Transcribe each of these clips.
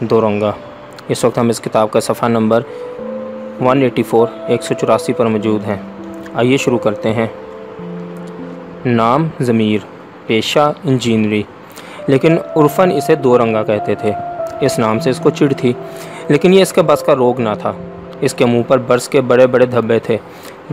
دو رنگا اس وقت ہم اس کتاب کا صفحہ نمبر 184 ایک سو چوراسی پر موجود ہیں۔ آئیے شروع کرتے ہیں۔ نام ضمیر، پیشہ انجینری۔ لیکن عرفاً اسے دو رنگا کہتے تھے۔ اس نام سے اس کو چڑ تھی۔ لیکن یہ اس کے بس کا روگ نہ تھا۔ اس کے منہ پر برس کے بڑے بڑے دھبے تھے۔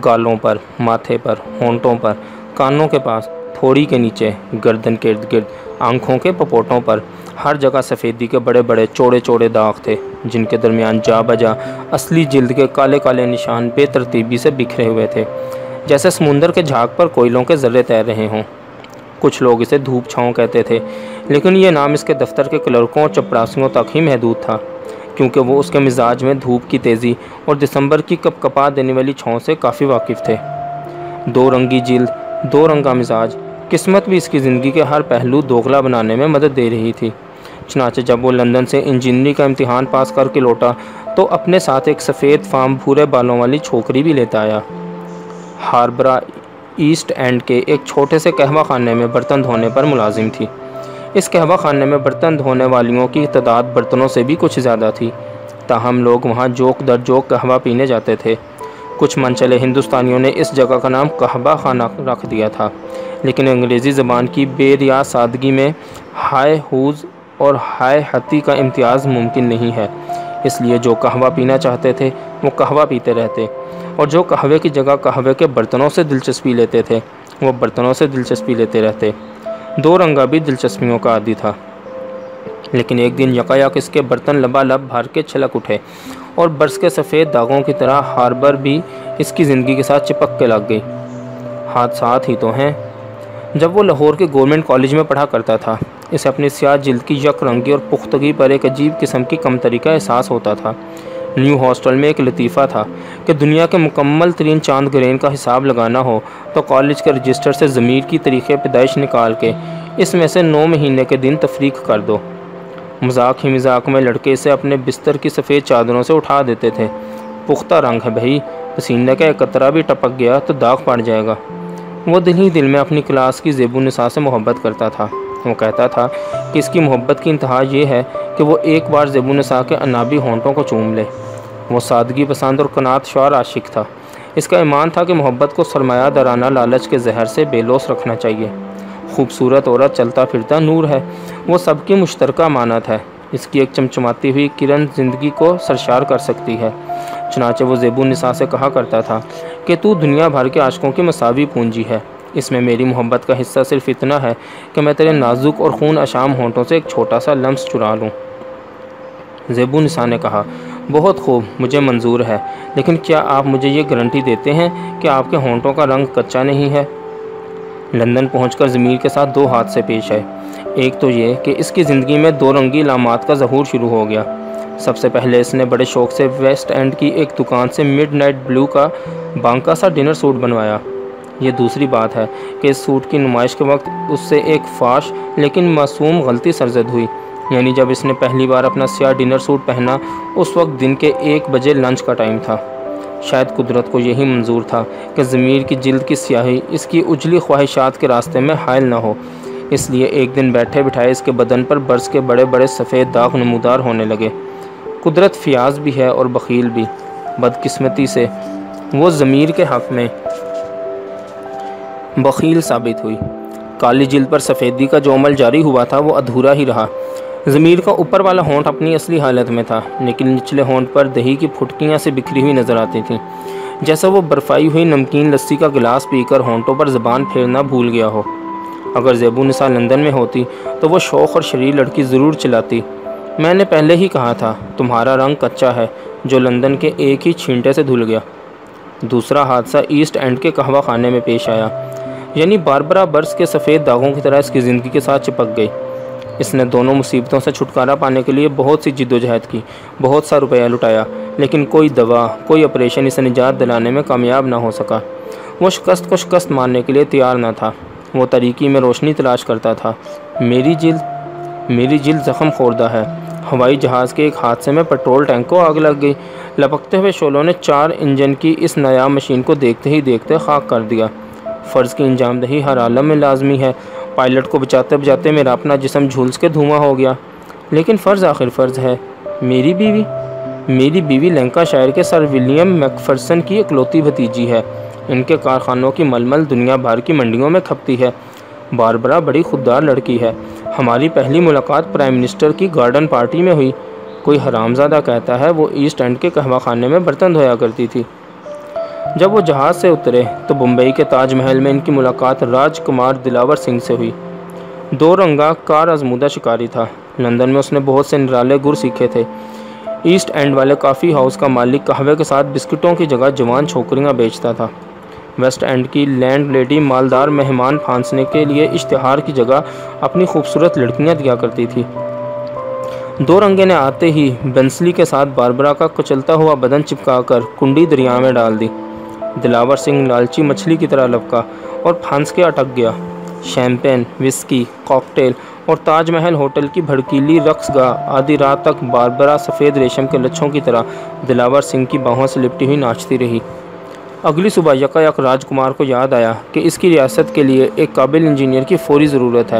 گالوں پر، ماتھے پر، ہونٹوں پر، کانوں کے پاس، تھوڑی کے نیچے، گردن کے ارد گرد، آنکھوں کے پپوٹوں پر۔ ہر جگہ سفیدی کے بڑے بڑے چوڑے چوڑے داغ تھے، جن کے درمیان جا بجا اصلی جلد کے کالے کالے نشان بے ترتیبی سے بکھرے ہوئے تھے، جیسے سمندر کے جھاگ پر کوئلوں کے ذرے تیر رہے ہوں۔ کچھ لوگ اسے دھوپ چھاؤں کہتے تھے، لیکن یہ نام اس کے دفتر کے کلرکوں اور چپڑاسیوں تک ہی محدود تھا، کیونکہ وہ اس کے مزاج میں دھوپ کی تیزی اور دسمبر کی کپ کپا دینے والی چھاؤں سے کافی واقف تھے۔ دو رنگی جلد، دو رنگا مزاج، قسمت بھی اس کی زندگی کے ہر پہلو دوغلا بنانے میں مدد دے رہی تھی۔ چنانچہ جب وہ لندن سے انجینئرنگ کا امتحان پاس کر کے لوٹا تو اپنے ساتھ ایک سفید فام بھورے بالوں والی چھوکری بھی لیتا آیا۔ ہاربرا ایسٹ اینڈ کے ایک چھوٹے سے قہوہ خانے میں برتن دھونے پر ملازم تھی۔ اس قہوہ خانے میں برتن دھونے والیوں کی تعداد برتنوں سے بھی کچھ زیادہ تھی۔ تاہم لوگ وہاں جوک در جوک قہوہ پینے جاتے تھے۔ کچھ منچلے ہندوستانیوں نے اس جگہ کا نام قہوہ خانہ رکھ دیا تھا، لیکن انگریزی زبان کی بے ریا سادگی میں ہائے ہوز اور ہائے ہتی کا امتیاز ممکن نہیں ہے۔ اس لیے جو قہوہ پینا چاہتے تھے، وہ قہوہ پیتے رہتے۔ اور جو قہوے کی جگہ قہوے کے برتنوں سے دلچسپی لیتے تھے، وہ برتنوں سے دلچسپی لیتے رہتے۔ دو رنگا بھی دلچسپیوں کا عادی تھا۔ لیکن ایک دن یکایک اس کے برتن لبا لب بھر کے چھلک اٹھے اور برس کے سفید داغوں کی طرح ہاربر بھی اس کی زندگی کے ساتھ چپک کے لگ گئی۔ حادثات ہی تو ہیں۔ جب وہ لاہور کے گورنمنٹ کالج میں پڑھا کرتا تھا۔ اسے اپنی سیاہ جلد کی یک رنگی اور پختگی پر ایک عجیب قسم کی کمتری کا احساس ہوتا تھا۔ نیو ہاسٹل میں ایک لطیفہ تھا کہ دنیا کے مکمل ترین چاند گرین کا حساب لگانا ہو تو کالج کے رجسٹر سے ضمیر کی طریقے پیدائش نکال کے اس میں سے نو مہینے کے دن تفریق کر دو۔ مذاق ہی مذاق میں لڑکے اسے اپنے بستر کی سفید چادروں سے اٹھا دیتے تھے۔ پختہ رنگ ہے بھائی پسینے کا ایک قطرہ بھی ٹپک گیا تو داغ پڑ جائے گا۔ وہ دل ہی دل میں اپنی کلاس کی زیب النساء سے محبت کرتا تھا۔ وہ کہتا تھا کہ اس کی محبت کی انتہا یہ ہے کہ وہ ایک بار زیب النساء کے انابی ہونٹوں کو چوم لے۔ وہ سادگی پسند اور کنات شعر عاشق تھا۔ اس کا ایمان تھا کہ محبت کو سرمایہ درانہ لالچ کے زہر سے بے لوس رکھنا چاہیے۔ خوبصورت عورت چلتا پھرتا نور ہے۔ وہ سب کی مشترکہ مانت ہے۔ اس کی ایک چمچماتی ہوئی کرن زندگی کو سرشار کر سکتی ہے۔ چنانچہ وہ زیب النساء سے کہا کرتا تھا کہ تو دنیا بھر کے عاشقوں کی مساوی پونجی ہے۔ اس میں میری محبت کا حصہ صرف اتنا ہے کہ میں تیرے نازک اور خون اشام ہونٹوں سے ایک چھوٹا سا لمس چرا لوں۔ زیب النساء نے کہا، بہت خوب، مجھے منظور ہے، لیکن کیا آپ مجھے یہ گارنٹی دیتے ہیں کہ آپ کے ہونٹوں کا رنگ کچا نہیں ہے؟ لندن پہنچ کر ضمیر کے ساتھ دو ہاتھ سے پیش ہے ایک تو یہ کہ اس کی زندگی میں دو رنگی علامات کا ظہور شروع ہو گیا۔ سب سے پہلے اس نے بڑے شوق سے ویسٹ اینڈ کی ایک دکان سے مڈ نائٹ بلو کا بانکا سا ڈنر سوٹ بنوایا۔ یہ دوسری بات ہے کہ اس سوٹ کی نمائش کے وقت اس سے ایک فاش لیکن معصوم غلطی سرزد ہوئی۔ یعنی جب اس نے پہلی بار اپنا سیاہ ڈنر سوٹ پہنا، اس وقت دن کے ایک بجے لنچ کا ٹائم تھا۔ شاید قدرت کو یہی منظور تھا کہ ضمیر کی جلد کی سیاہی اس کی اجلی خواہشات کے راستے میں حائل نہ ہو۔ اس لیے ایک دن بیٹھے بٹھائے اس کے بدن پر برس کے بڑے بڑے سفید داغ نمودار ہونے لگے۔ قدرت فیاض بھی ہے اور بخیل بھی، بدقسمتی سے۔ وہ ضمیر کے حق میں۔ بخیل ثابت ہوئی۔ کالی جلد پر سفیدی کا جو عمل جاری ہوا تھا، وہ ادھورا ہی رہا۔ ضمیر کا اوپر والا ہونٹ اپنی اصلی حالت میں تھا، لیکن نچلے ہونٹ پر دہی کی پھٹکیاں سے بکھری ہوئی نظر آتی تھیں۔ جیسا وہ برفائی ہوئی نمکین لسی کا گلاس پی کر ہونٹوں پر زبان پھیرنا بھول گیا ہو۔ اگر زیب النساء لندن میں ہوتی تو وہ شوق اور شریر لڑکی ضرور چلاتی۔ میں نے پہلے ہی کہا تھا، تمہارا رنگ کچا ہے، جو لندن کے ایک ہی چھینٹے سے دھل گیا۔ دوسرا حادثہ ایسٹ اینڈ کے قہوہ خانے میں پیش آیا۔ یعنی باربرا برس کے سفید داغوں کی طرح اس کی زندگی کے ساتھ چپک گئی۔ اس نے دونوں مصیبتوں سے چھٹکارا پانے کے لیے بہت سی جد و جہد کی، بہت سا روپیہ لٹایا، لیکن کوئی دوا، کوئی آپریشن اسے نجات دلانے میں کامیاب نہ ہو سکا۔ وہ شکست کو شکست ماننے کے لیے تیار نہ تھا۔ وہ طریقی میں روشنی تلاش کرتا تھا۔ میری جلد میری جلد زخم خوردہ ہے۔ ہوائی جہاز کے ایک حادثے میں پٹرول ٹینک کو آگ لگ گئی۔ لپکتے ہوئے شولوں نے چار انجن کی اس نایاب مشین کو دیکھتے ہی دیکھتے خاک کر دیا۔ فرض کی انجام دہی ہر عالم میں لازمی ہے۔ پائلٹ کو بچاتے بچاتے میرا اپنا جسم جھولس کے دھواں ہو گیا۔ لیکن فرض آخر فرض ہے۔ میری بیوی میری بیوی لنکا شہر کے سر ولیم میکفرسن کی اکلوتی بھتیجی ہے۔ ان کے کارخانوں کی مل مل دنیا بھر کی منڈیوں میں کھپتی ہے۔ باربرا بڑی خوددار لڑکی ہے۔ ہماری پہلی ملاقات پرائم منسٹر کی گارڈن پارٹی میں ہوئی۔ کوئی حرام زادہ کہتا ہے وہ ایسٹ اینڈ کے قہوہ خانے میں برتن دھویا کرتی تھی۔ جب وہ جہاز سے اترے تو بمبئی کے تاج محل میں ان کی ملاقات راج کمار دلاور سنگھ سے ہوئی۔ دو رنگا کار ازمودہ شکاری تھا۔ لندن میں اس نے بہت سے نرالے گر سیکھے تھے۔ ایسٹ اینڈ والے کافی ہاؤس کا مالک قہوے کے ساتھ بسکٹوں کی جگہ جوان چھوکریاں بیچتا تھا۔ ویسٹ اینڈ کی لینڈ لیڈی مالدار مہمان پھانسنے کے لیے اشتہار کی جگہ اپنی خوبصورت لڑکیاں دیا کرتی تھی۔ دو رنگے نے آتے ہی بنسلی کے ساتھ باربرا کا کچلتا ہوا بدن چپکا کر کنڈی دریا میں ڈال دی۔ دلاور سنگھ لالچی مچھلی کی طرح لپکا اور پھانس کے اٹک گیا۔ شیمپین، وسکی کاکٹیل اور تاج محل ہوٹل کی بھڑکیلی رقص گاہ آدھی رات تک باربرا سفید ریشم کے لچھوں کی طرح دلاور سنگھ کی باہوں سے لپٹی ہوئی ناچتی رہی۔ اگلی صبح یکا یک راج کمار کو یاد آیا کہ اس کی ریاست کے لیے ایک قابل انجینئر کی فوری ضرورت ہے۔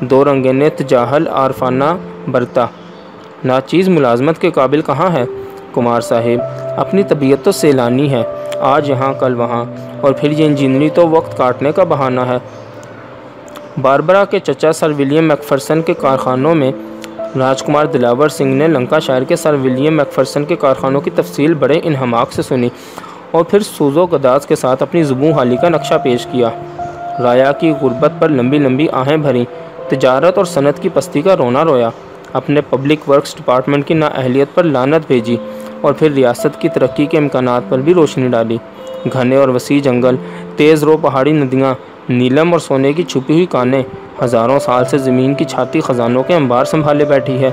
دو رنگے نے تجاہل عارفانہ، برتا۔ ناچیز ملازمت کے قابل کہاں ہے؟ کمار صاحب، اپنی طبیعت تو سیلانی ہے۔ آج یہاں، کل وہاں۔ اور پھر یہ انجینئری تو وقت کاٹنے کا بہانہ ہے۔ باربرا کے چچا سر ولیم میکفرسن کے کارخانوں میں راج کمار دلاور سنگھ نے لنکا شہر کے سر ولیم میکفرسن کے کارخانوں کی تفصیل بڑے انہماک سے سنی اور پھر سوز و گداز کے ساتھ اپنی زبوں حالی کا نقشہ پیش کیا۔ رایا کی غربت پر لمبی لمبی آہیں بھریں، تجارت اور صنعت کی پستی کا رونا رویا۔ اپنے پبلک ورکس ڈپارٹمنٹ کی نااہلیت پر لانت بھیجی۔ اور پھر ریاست کی ترقی کے امکانات پر بھی روشنی ڈالی۔ گھنے اور وسیع جنگل، تیز رو پہاڑی ندیاں، نیلم اور سونے کی چھپی ہوئی کانیں ہزاروں سال سے زمین کی چھاتی خزانوں کے انبار سنبھالے بیٹھی ہے۔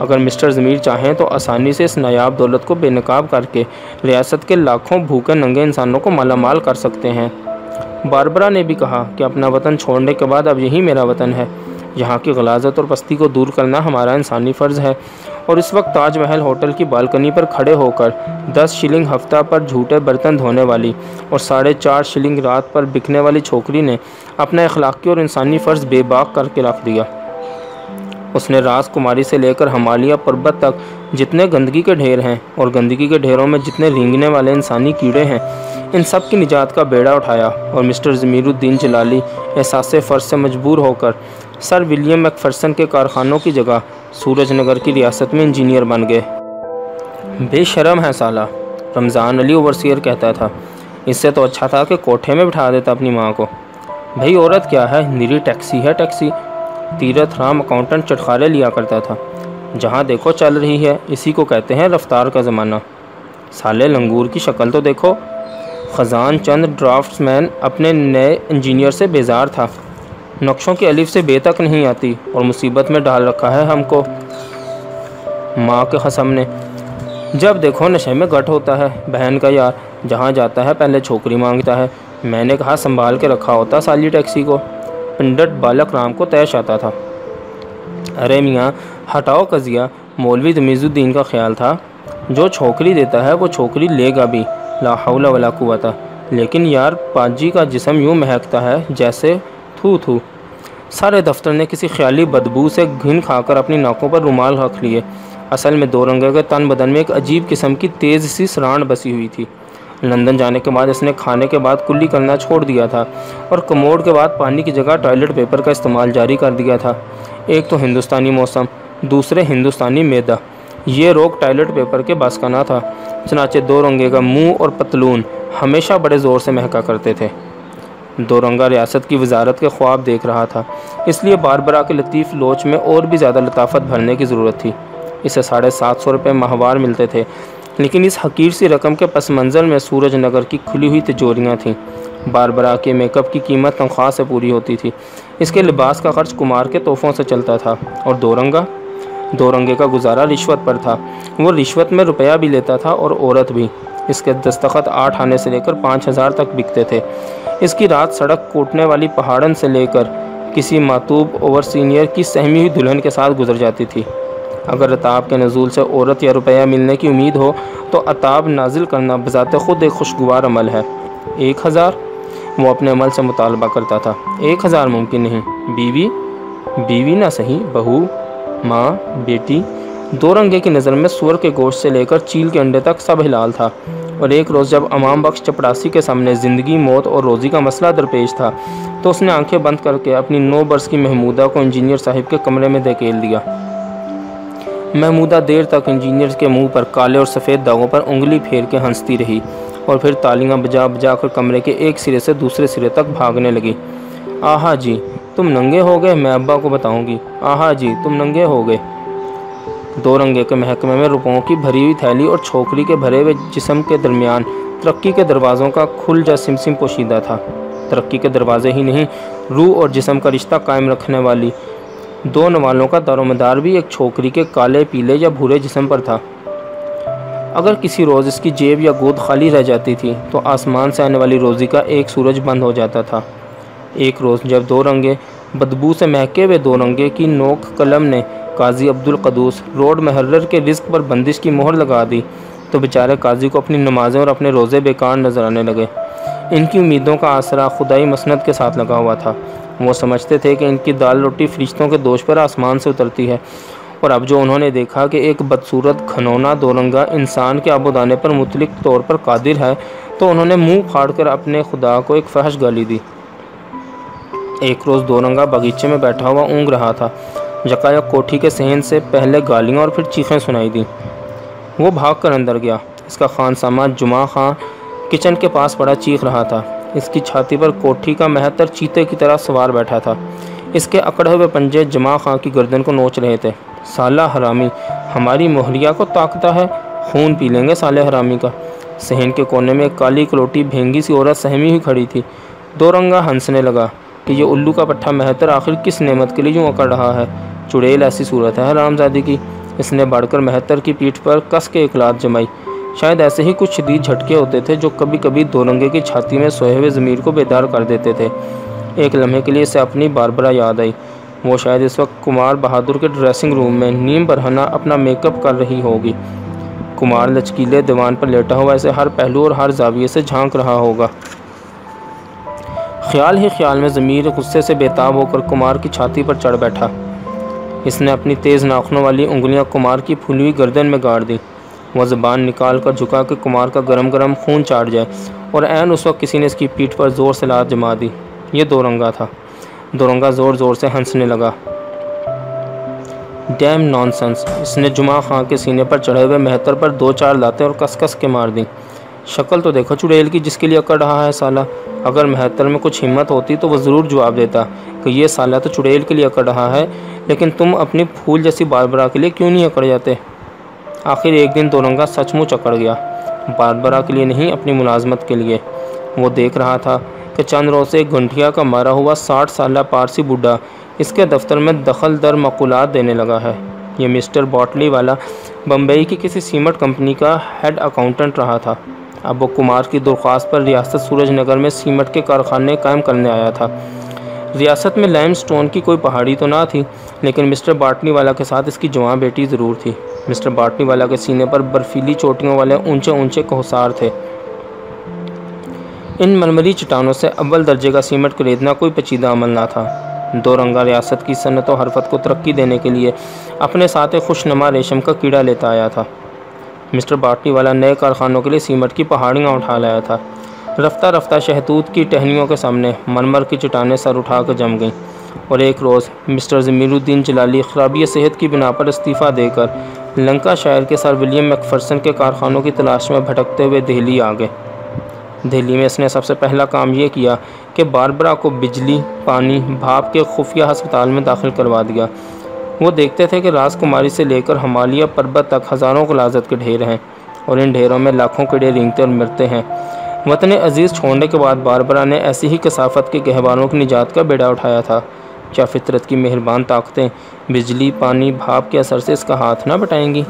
اگر مسٹر ضمیر چاہیں تو آسانی سے اس نایاب دولت کو بے نقاب کر کے ریاست کے لاکھوں بھوکے ننگے انسانوں کو مالا مال کر سکتے ہیں۔ باربرا نے بھی کہا کہ اپنا وطن چھوڑنے کے بعد اب یہی میرا وطن ہے۔ یہاں کی غلازت اور پستی کو دور کرنا ہمارا انسانی فرض ہے۔ اور اس وقت تاج محل ہوٹل کی بالکنی پر کھڑے ہو کر دس شلنگ ہفتہ پر جھوٹے برتن دھونے والی اور ساڑھے چار شلنگ رات پر بکنے والی چھوکری نے اپنا اخلاقی اور انسانی فرض بے باک کر کے رکھ دیا۔ اس نے راز کماری سے لے کر ہمالیہ پربت تک جتنے گندگی کے ڈھیر ہیں اور گندگی کے ڈھیروں میں جتنے رینگنے والے انسانی کیڑے ہیں، ان سب کی نجات کا بیڑا اٹھایا اور مسٹر ضمیر الدین جلالی احساس فرض سے مجبور ہو کر سر ولیم میکفرسن کے کارخانوں کی جگہ سورج نگر کی ریاست میں انجینئر بن گئے۔ بے شرم ہے سالہ، رمضان علی اوورسیئر کہتا تھا۔ اس سے تو اچھا تھا کہ کوٹھے میں بٹھا دیتا اپنی ماں کو۔ بھائی عورت کیا ہے؟ نیری ٹیکسی ہے ٹیکسی۔ تیرتھ رام اکاؤنٹنٹ چٹخارے لیا کرتا تھا۔ جہاں دیکھو چل رہی ہے، اسی کو کہتے ہیں رفتار کا زمانہ۔ سالے لنگور کی شکل تو دیکھو۔ خزان چند ڈرافٹس مین اپنے نئے انجینئر سے بیزار تھا۔ نقشوں کی الف سے بے تک نہیں آتی اور مصیبت میں ڈال رکھا ہے ہم کو۔ ماں کے قسم نے۔ جب دیکھو نشے میں گٹ ہوتا ہے۔ بہن کا یار جہاں جاتا ہے پہلے چھوکری مانگتا ہے۔ میں نے کہا سنبھال کے رکھا ہوتا سالی ٹیکسی کو۔ پنڈت بالک رام کو طے آتا تھا۔ ارے میاں، ہٹاؤ قضیہ۔ مولوی تمیز الدین کا خیال تھا۔ جو چھوکری دیتا ہے وہ چھوکری لے گا بھی۔ لا حول ولا قوت۔ لیکن یار پاجی کا جسم یوں مہکتا ہے جیسے تھو تھو۔ سارے دفتر نے کسی خیالی بدبو سے گھن کھا کر اپنی ناکوں پر رومال رکھ لیے۔ اصل میں دو رنگے کے تن بدن میں ایک عجیب قسم کی تیز سی سرانڈ بسی ہوئی تھی۔ لندن جانے کے بعد اس نے کھانے کے بعد کلی کرنا چھوڑ دیا تھا اور کموڈ کے بعد پانی کی جگہ ٹوائلٹ پیپر کا استعمال جاری کر دیا تھا۔ ایک تو ہندوستانی موسم، دوسرے ہندوستانی میدا یہ روک ٹوائلٹ پیپر کے بس کا نہ تھا۔ چنانچہ دو رنگے کا منہ اور پتلون ہمیشہ بڑے زور سے مہکا کرتے تھے۔ دو رنگا ریاست کی وزارت کے خواب دیکھ رہا تھا۔ اس لیے باربرا کے لطیف لوچ میں اور بھی زیادہ لطافت بھرنے کی ضرورت تھی۔ اسے ساڑھے سات سو روپے ماہوار ملتے تھے۔ لیکن اس حقیر سی رقم کے پس منظر میں سورج نگر کی کھلی ہوئی تجوریاں تھیں۔ باربرا کے میک اپ کی قیمت تنخواہ سے پوری ہوتی تھی۔ اس کے لباس کا خرچ کمار کے تحفوں سے چلتا تھا۔ اور دو رنگا دو رنگے کا گزارا رشوت پر تھا۔ وہ رشوت میں روپیہ بھی لیتا تھا اور عورت بھی۔ اس کے دستخط آٹھ آنے سے لے کر پانچ ہزار تک بکتے تھے۔ اس کی رات سڑک کوٹنے والی پہاڑن سے لے کر کسی ماتوب اوور سینئر کی سہمی ہوئی دلہن کے ساتھ گزر جاتی تھی۔ اگر عطاب کے نزول سے عورت یا روپیہ ملنے کی امید ہو تو عطاب نازل کرنا بذات خود ایک خوشگوار عمل ہے۔ ایک ہزار؟ وہ اپنے عمل سے مطالبہ کرتا تھا۔ ایک ہزار ممکن نہیں۔ بیوی؟ بیوی نہ صحیح، بہو، ماں، بیٹی؟ دو رنگے کی نظر میں سور کے گوشت سے لے کر چیل کے انڈے تک سب حلال تھا۔ اور ایک روز جب امام بخش چپڑاسی کے سامنے زندگی، موت اور روزی کا مسئلہ درپیش تھا، تو اس نے آنکھیں بند کر کے اپنی نو برس کی محمودہ کو انجینئر صاحب کے کمرے میں دھکیل دیا۔ محمودہ دیر تک انجینئر کے منہ پر کالے اور سفید داغوں پر انگلی پھیر کے ہنستی رہی اور پھر تالیاں بجا بجا کر کمرے کے ایک سرے سے دوسرے سرے تک بھاگنے لگی۔ آہا جی تم ننگے ہو گئے، میں ابا کو بتاؤں گی۔ آہا جی تم ننگے ہو گئے۔ دو رنگے کے محکمے میں روپوں کی بھری ہوئی تھیلی اور چھوکری کے بھرے ہوئے جسم کے درمیان ترقی کے دروازوں کا کھل جا سم سم پوشیدہ تھا۔ ترقی کے دروازے ہی نہیں، روح اور جسم کا رشتہ قائم رکھنے والی دو نوالوں کا دار و مدار بھی ایک چھوکری کے کالے، پیلے یا بھورے جسم پر تھا۔ اگر کسی روز اس کی جیب یا گود خالی رہ جاتی تھی، تو آسمان سے آنے والی روزی کا ایک سورج بند ہو جاتا تھا۔ ایک روز جب دو رنگے بدبو سے مہکے ہوئے دو رنگے کی نوک قلم نے قاضی عبد القدوس روڈ محرر کے رزق پر بندش کی مہر لگا دی تو بیچارے قاضی کو اپنی نمازیں اور اپنے روزے بیکار نظر آنے لگے۔ ان کی امیدوں کا آسرا خدائی مسند کے ساتھ لگا ہوا تھا۔ وہ سمجھتے تھے کہ ان کی دال روٹی فرشتوں کے دوش پر آسمان سے اترتی ہے۔ اور اب جو انہوں نے دیکھا کہ ایک بدصورت، گھنونا، دورنگا انسان کے آب و دانے پر مطلق طور پر قادر ہے، تو انہوں نے منہ پھاڑ کر اپنے خدا کو ایک فحش گالی دی۔ ایک روز دورنگا باغیچے میں بیٹھا ہوا اونگ رہا تھا۔ جکایا کوٹھی کے سہن سے پہلے گالیاں اور پھر چیخیں سنائی دیں۔ وہ بھاگ کر اندر گیا۔ اس کا خان سامان جمعہ خان کچن کے پاس پڑا چیخ رہا تھا۔ اس کی چھاتی پر کوٹھی کا مہتر چیتے کی طرح سوار بیٹھا تھا۔ اس کے اکڑے ہوئے پنجے جمع خان کی گردن کو نوچ رہے تھے۔ سالہ حرامی، ہماری مہریا کو طاقتا ہے، خون پی لیں گے سالہ حرامی کا۔ سہن کے کونے میں ایک کالی کلوٹی بھینگی سی عورت سہمی ہوئی کھڑی تھی۔ دو رنگا ہنسنے لگا کہ یہ الو کا پٹھا مہتر آخر کس نعمت کے لیے یوں اکڑ رہا ہے۔ چڑیل ایسی صورت ہے حرام زادی کی۔ اس نے بڑھ کر مہتر کی پیٹھ پر کس کے اکلات جمائی۔ شاید ایسے ہی کچھ شدید جھٹکے ہوتے تھے جو کبھی کبھی دو رنگے کی چھاتی میں سوئے ہوئے ضمیر کو بیدار کر دیتے تھے۔ ایک لمحے کے لیے اسے اپنی باربرا یاد آئی۔ وہ شاید اس وقت کمار بہادر کے ڈریسنگ روم میں نیم برہنہ اپنا میک اپ کر رہی ہوگی۔ کمار لچکیلے دیوان پر لیٹا ہوا اسے ہر پہلو اور ہر زاویے سے جھانک رہا ہوگا۔ خیال ہی خیال میں ضمیر غصے سے بےتاب ہو کر کمار کی چھاتی پر چڑھ بیٹھا۔ اس نے اپنی تیز ناخنوں والی انگلیاں کمار کی پھولی ہوئی گردن میں گاڑ دی۔ وہ زبان نکال کر جھکا کے کمار کا گرم گرم خون چاٹ جائے اور عین اس وقت کسی نے اس کی پیٹھ پر زور سے لات جما دی۔ یہ دو رنگا تھا۔ دو رنگا زور زور سے ہنسنے لگا۔ ڈیم نان سنس اس نے جمعہ خاں کے سینے پر چڑھے ہوئے مہتر پر دو چار لاتیں اور کس کس کے مار دیں۔ شکل تو دیکھو چڑیل کی جس کے لیے اکڑ رہا ہے سالہ۔ اگر مہتر میں کچھ ہمت ہوتی تو وہ ضرور جواب دیتا۔ کہ یہ سالہ تو چڑیل کے لیے اکڑ رہا ہے، لیکن تم اپنی پھول جیسی باربرا کے لیے کیوں نہیں اکڑ جاتے؟ آخر ایک دن دورنگا سچ مچ اکڑ گیا۔ باربرا کے لیے نہیں، اپنی ملازمت کے لیے۔ وہ دیکھ رہا تھا کہ چند روز سے ایک گھنٹیا کا مارا ہوا ساٹھ سالہ پارسی بڈھا اس کے دفتر میں دخل در مقولات دینے لگا ہے۔ یہ مسٹر باٹلی والا بمبئی کی کسی سیمٹ کمپنی کا ہیڈ اکاؤنٹنٹ رہا تھا۔ اب وہ کمار کی درخواست پر ریاست سورج نگر میں سیمٹ کے کارخانے قائم کرنے آیا تھا۔ ریاست میں لائم سٹون کی کوئی پہاڑی تو نہ تھی، لیکن مسٹر باٹنی والا کے ساتھ اس کی جوان بیٹی ضرور تھی۔ مسٹر باٹنی والا کے سینے پر برفیلی چوٹیوں والے اونچے اونچے کوہسار تھے۔ ان مرمری چٹانوں سے اول درجے کا سیمٹ خریدنا کوئی پیچیدہ عمل نہ تھا۔ دو رنگا ریاست کی صنعت و حرفت کو ترقی دینے کے لیے اپنے ساتھ خوش نما ریشم کا کیڑا لیتا آیا تھا۔ مسٹر باٹنی والا نئے کارخانوں کے لیے سیمٹ کی پہاڑیاں اٹھا لایا تھا۔ رفتہ رفتہ شہتوت کی ٹہنیوں کے سامنے مرمر کی چٹانیں سر اٹھا کر جم گئیں اور ایک روز مسٹر ضمیر الدین جلالی خرابی صحت کی بنا پر استعفیٰ دے کر لنکا شہر کے سر ولیم میکفرسن کے کارخانوں کی تلاش میں بھٹکتے ہوئے دہلی آ گئے۔ دہلی میں اس نے سب سے پہلا کام یہ کیا کہ باربرا کو بجلی، پانی، بھاپ کے خفیہ ہسپتال میں داخل کروا دیا۔ وہ دیکھتے تھے کہ راز کماری سے لے کر ہمالیہ پربت تک ہزاروں غلازت کے ڈھیر ہیں اور ان ڈھیروں میں لاکھوں کیڑے رینگتے اور مرتے ہیں۔ وطن عزیز چھوڑنے کے بعد باربرا نے ایسی ہی کثافت کے گہواروں کی نجات کا بیڑا اٹھایا تھا۔ کیا فطرت کی مہربان طاقتیں بجلی، پانی، بھاپ کے اثر سے اس کا ہاتھ نہ بٹائیں گی؟